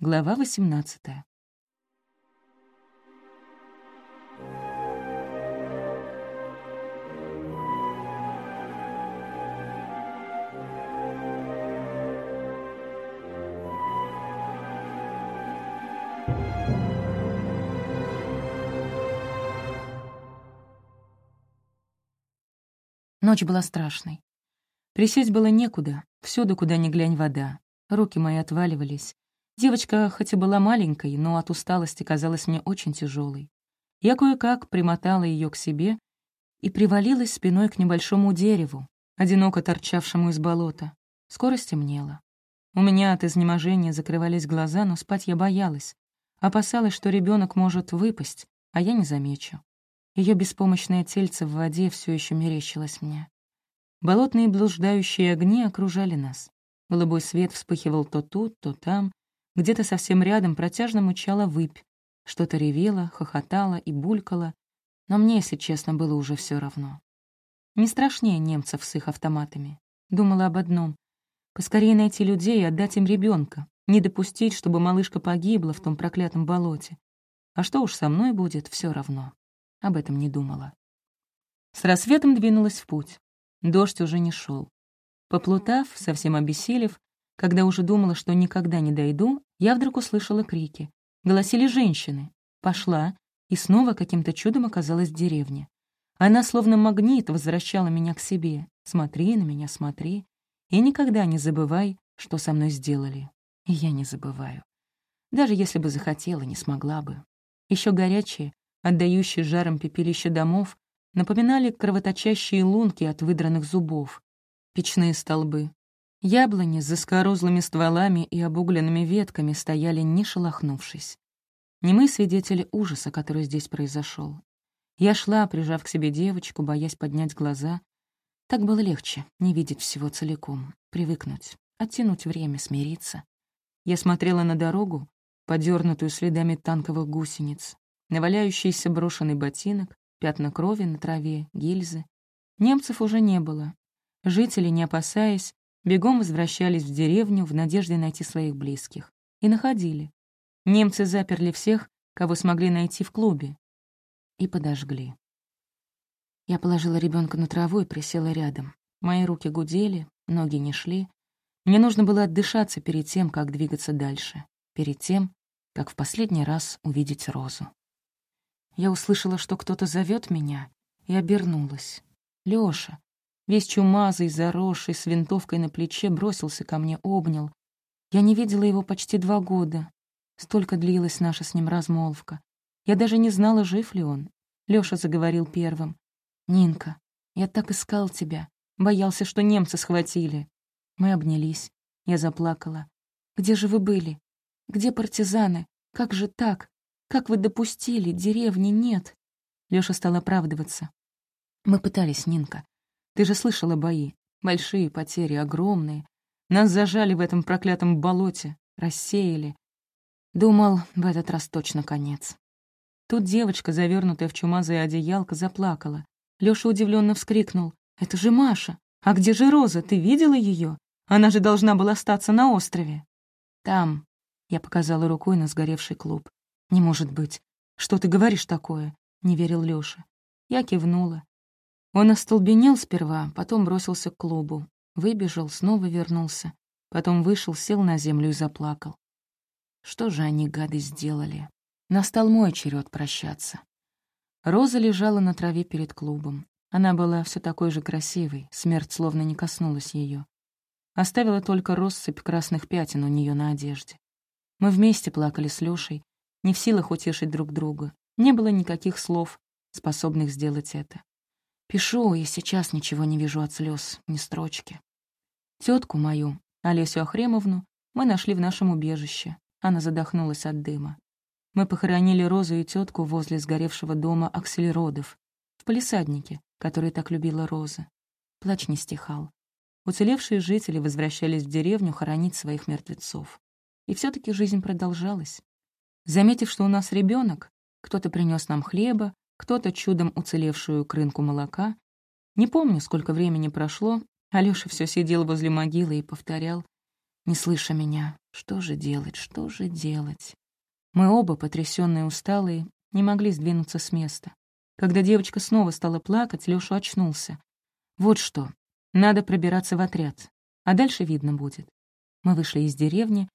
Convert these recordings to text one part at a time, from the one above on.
Глава 18. Ночь была страшной. Присесть было некуда, всюду, куда ни глянь, вода. Руки мои отваливались. Девочка хоть и была маленькой, но от усталости казалась мне очень тяжелой. Я кое-как примотала ее к себе и привалилась спиной к небольшому дереву, одиноко торчавшему из болота. Скоро стемнело. У меня от изнеможения закрывались глаза, но спать я боялась. Опасалась, что ребенок может выпасть, а я не замечу. Ее беспомощное тельце в воде все еще мерещилось мне. Болотные блуждающие огни окружали нас. Голубой свет вспыхивал то тут, то там. Где-то совсем рядом протяжно мучала выпь. Что-то ревело, хохотало и булькало. Но мне, если честно, было уже все равно. Не страшнее немцев с их автоматами. Думала об одном — поскорее найти людей и отдать им ребенка, не допустить, чтобы малышка погибла в том проклятом болоте. А что уж со мной будет, все равно. Об этом не думала. С рассветом двинулась в путь. Дождь уже не шел. Поплутав, совсем обессилев, когда уже думала, что никогда не дойду, я вдруг услышала крики. Голосили женщины. Пошла, и снова каким-то чудом оказалась в деревне. Она словно магнит возвращала меня к себе. Смотри на меня, смотри. И никогда не забывай, что со мной сделали. И я не забываю. Даже если бы захотела, не смогла бы. Еще горячие, отдающие жаром пепелище домов, напоминали кровоточащие лунки от выдранных зубов, печные столбы. Яблони с заскорузлыми стволами и обугленными ветками стояли, не шелохнувшись. Не мы свидетели ужаса, который здесь произошел. Я шла, прижав к себе девочку, боясь поднять глаза. Так было легче, не видеть всего целиком, привыкнуть, оттянуть время, смириться. Я смотрела на дорогу, подернутую следами танковых гусениц, на валяющийся брошенный ботинок, пятна крови на траве, гильзы. Немцев уже не было. Жители, не опасаясь, бегом возвращались в деревню в надежде найти своих близких. И находили. Немцы заперли всех, кого смогли найти в клубе. И подожгли. Я положила ребенка на траву и присела рядом. Мои руки гудели, ноги не шли. Мне нужно было отдышаться перед тем, как двигаться дальше. Перед тем, как в последний раз увидеть Розу. Я услышала, что кто-то зовет меня, и обернулась. Лёша, весь чумазый, заросший, с винтовкой на плече, бросился ко мне, обнял. Я не видела его почти два года. Столько длилась наша с ним размолвка. Я даже не знала, жив ли он. Лёша заговорил первым. «Нинка, я так искал тебя. Боялся, что немцы схватили». Мы обнялись. Я заплакала. «Где же вы были? Где партизаны? Как же так? Как вы допустили? Деревни нет. Лёша стал оправдываться. Мы пытались, Нинка. Ты же слышала бои. Большие потери, огромные. Нас зажали в этом проклятом болоте, рассеяли. Думал, в этот раз точно конец. Тут девочка, завернутая в чумазое одеялко, заплакала. Лёша удивленно вскрикнул. «Это же Маша! А где же Роза? Ты видела ее? Она же должна была остаться на острове!» «Там», — я показала рукой на сгоревший клуб. «Не может быть. Что ты говоришь такое?» — не верил Лёша. Я кивнула. Он остолбенел сперва, потом бросился к клубу. Выбежал, снова вернулся. Потом вышел, сел на землю и заплакал. Что же они, гады, сделали? Настал мой черед прощаться. Роза лежала на траве перед клубом. Она была все такой же красивой, смерть словно не коснулась ее. Оставила только россыпь красных пятен у нее на одежде. Мы вместе плакали с Лёшей, не в силах утешить друг друга. Не было никаких слов, способных сделать это. Пишу, и сейчас ничего не вижу от слез, ни строчки. Тетку мою, Олесю Ахремовну, мы нашли в нашем убежище. Она задохнулась от дыма. Мы похоронили Розу и тетку возле сгоревшего дома Аксельродов, в палисаднике, который так любила Роза. Плач не стихал. Уцелевшие жители возвращались в деревню хоронить своих мертвецов. И все таки жизнь продолжалась. Заметив, что у нас ребенок, кто-то принес нам хлеба, кто-то чудом уцелевшую крынку молока. Не помню, сколько времени прошло, Алёша все сидел возле могилы и повторял, не слыша меня, Что же делать, что же делать? Мы оба, потрясённые и усталые, не могли сдвинуться с места. Когда девочка снова стала плакать, Лёша очнулся. Вот что, надо пробираться в отряд, а дальше видно будет. Мы вышли из деревни,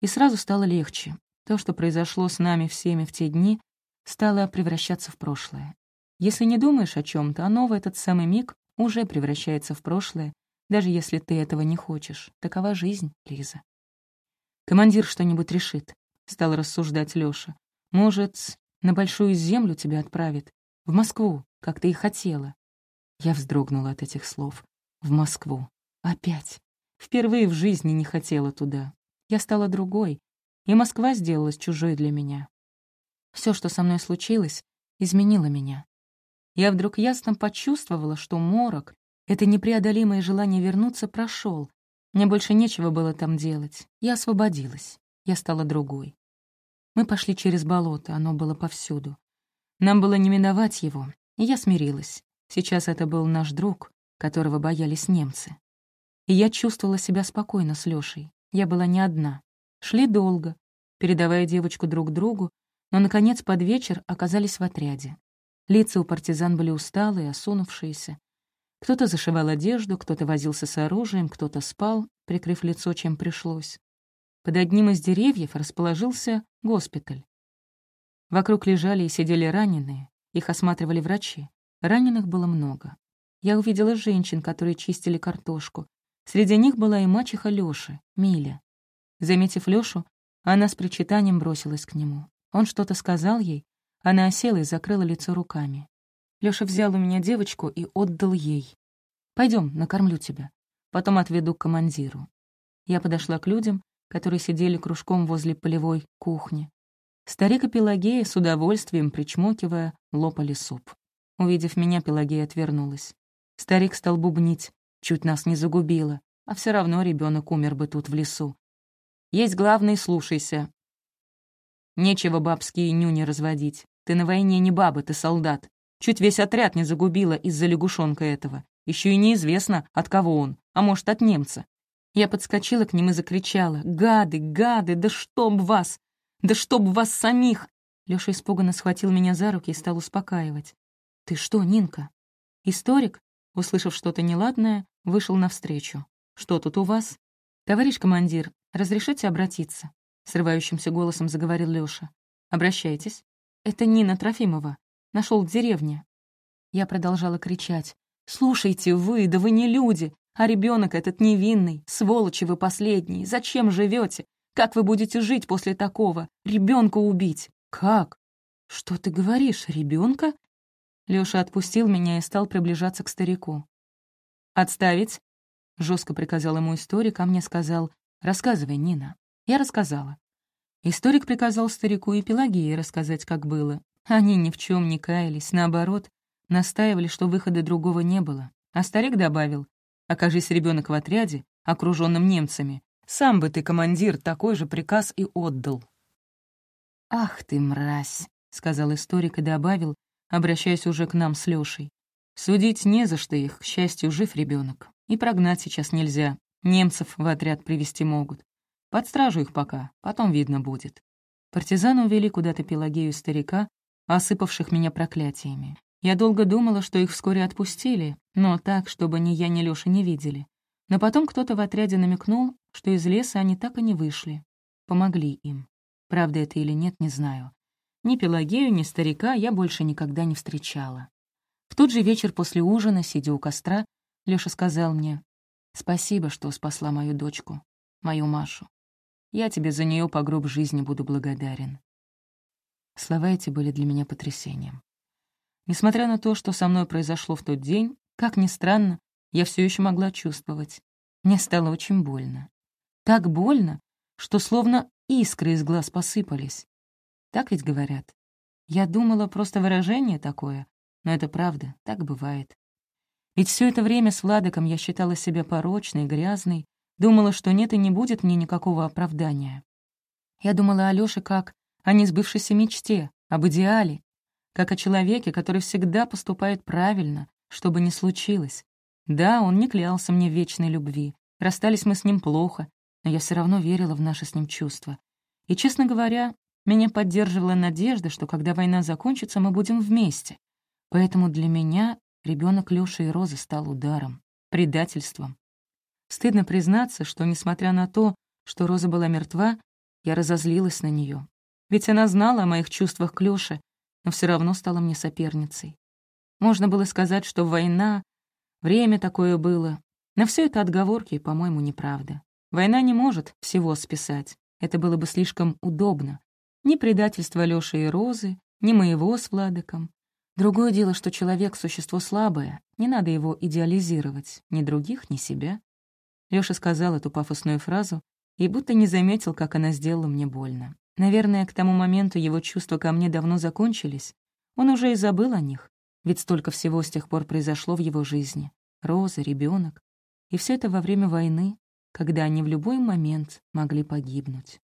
и сразу стало легче. То, что произошло с нами всеми в те дни, стало превращаться в прошлое. Если не думаешь о чем то оно в этот самый миг уже превращается в прошлое, даже если ты этого не хочешь. Такова жизнь, Лиза. «Командир что-нибудь решит», — стал рассуждать Лёша. «Может, на Большую Землю тебя отправит? В Москву, как ты и хотела». Я вздрогнула от этих слов. «В Москву. Опять. Впервые в жизни не хотела туда. Я стала другой, и Москва сделалась чужой для меня. Все, что со мной случилось, изменило меня. Я вдруг ясно почувствовала, что морок, это непреодолимое желание вернуться, прошел. Мне больше нечего было там делать. Я освободилась. Я стала другой. Мы пошли через болото, оно было повсюду. Нам было не миновать его, и я смирилась. Сейчас это был наш друг, которого боялись немцы. И я чувствовала себя спокойно с Лёшей. Я была не одна. Шли долго, передавая девочку друг другу, но, наконец, под вечер оказались в отряде. Лица у партизан были усталые, осунувшиеся. Кто-то зашивал одежду, кто-то возился с оружием, кто-то спал, прикрыв лицо, чем пришлось. Под одним из деревьев расположился госпиталь. Вокруг лежали и сидели раненые, их осматривали врачи. Раненых было много. Я увидела женщин, которые чистили картошку. Среди них была и мачеха Лёши, Миля. Заметив Лёшу, она с причитанием бросилась к нему. Он что-то сказал ей, она осела и закрыла лицо руками. Лёша взял у меня девочку и отдал ей. Пойдем, накормлю тебя. Потом отведу к командиру». Я подошла к людям, которые сидели кружком возле полевой кухни. Старик и Пелагея, с удовольствием причмокивая, лопали суп. Увидев меня, Пелагея отвернулась. Старик стал бубнить, чуть нас не загубило, а все равно ребенок умер бы тут в лесу. Есть главный, слушайся. Нечего бабские нюни разводить. Ты на войне не баба, ты солдат. Чуть весь отряд не загубила из-за лягушонка этого. Еще и неизвестно, от кого он, а может, от немца. Я подскочила к ним и закричала. «Гады, гады, да чтоб вас! Да чтоб вас самих!» Лёша испуганно схватил меня за руки и стал успокаивать. «Ты что, Нинка?» Историк, услышав что-то неладное, вышел навстречу. «Что тут у вас?» «Товарищ командир, разрешите обратиться?» Срывающимся голосом заговорил Лёша. «Обращайтесь. Это Нина Трофимова. Нашел в деревне». Я продолжала кричать. «Слушайте, вы, да вы не люди, а ребенок этот невинный, сволочи вы последние, зачем живете? Как вы будете жить после такого? Ребенка убить? Как? Что ты говоришь, ребенка? Лёша отпустил меня и стал приближаться к старику. «Отставить!» — жестко приказал ему историк, а мне сказал, «Рассказывай, Нина». Я рассказала. Историк приказал старику и Пелагеи рассказать, как было. Они ни в чем не каялись, наоборот, настаивали, что выхода другого не было. А старик добавил, «Окажись ребенок в отряде, окруженным немцами, сам бы ты, командир, такой же приказ и отдал». «Ах ты, мразь!» — сказал историк и добавил, обращаясь уже к нам с Лёшей. «Судить не за что их, к счастью, жив ребенок. И прогнать сейчас нельзя. Немцев в отряд привести могут. Под стражу их пока, потом видно будет. Партизаны увели куда-то Пелагею старика, осыпавших меня проклятиями. Я долго думала, что их вскоре отпустили, но так, чтобы ни я, ни Лёша не видели. Но потом кто-то в отряде намекнул, что из леса они так и не вышли. Помогли им. Правда это или нет, не знаю. Ни Пелагею, ни старика я больше никогда не встречала. В тот же вечер после ужина, сидя у костра, Лёша сказал мне, «Спасибо, что спасла мою дочку, мою Машу. Я тебе за нее по гроб жизни буду благодарен». Слова эти были для меня потрясением. Несмотря на то, что со мной произошло в тот день, как ни странно, я все еще могла чувствовать. Мне стало очень больно. Так больно, что словно искры из глаз посыпались. Так ведь говорят. Я думала, просто выражение такое, но это правда, так бывает. Ведь все это время с Владыком я считала себя порочной, грязной, Думала, что нет и не будет мне никакого оправдания. Я думала о Лёше как о несбывшейся мечте, об идеале, как о человеке, который всегда поступает правильно, что бы ни случилось. Да, он не клялся мне в вечной любви, расстались мы с ним плохо, но я все равно верила в наши с ним чувства. И, честно говоря, меня поддерживала надежда, что когда война закончится, мы будем вместе. Поэтому для меня ребенок Лёши и Розы стал ударом, предательством. Стыдно признаться, что, несмотря на то, что Роза была мертва, я разозлилась на нее. Ведь она знала о моих чувствах к Лёше, но все равно стала мне соперницей. Можно было сказать, что война, время такое было, но все это отговорки, по-моему, неправда. Война не может всего списать, это было бы слишком удобно. Ни предательства Лёши и Розы, ни моего с Владыком. Другое дело, что человек — существо слабое, не надо его идеализировать, ни других, ни себя. Лёша сказал эту пафосную фразу и будто не заметил, как она сделала мне больно. Наверное, к тому моменту его чувства ко мне давно закончились. Он уже и забыл о них, ведь столько всего с тех пор произошло в его жизни. Роза, ребенок. И все это во время войны, когда они в любой момент могли погибнуть.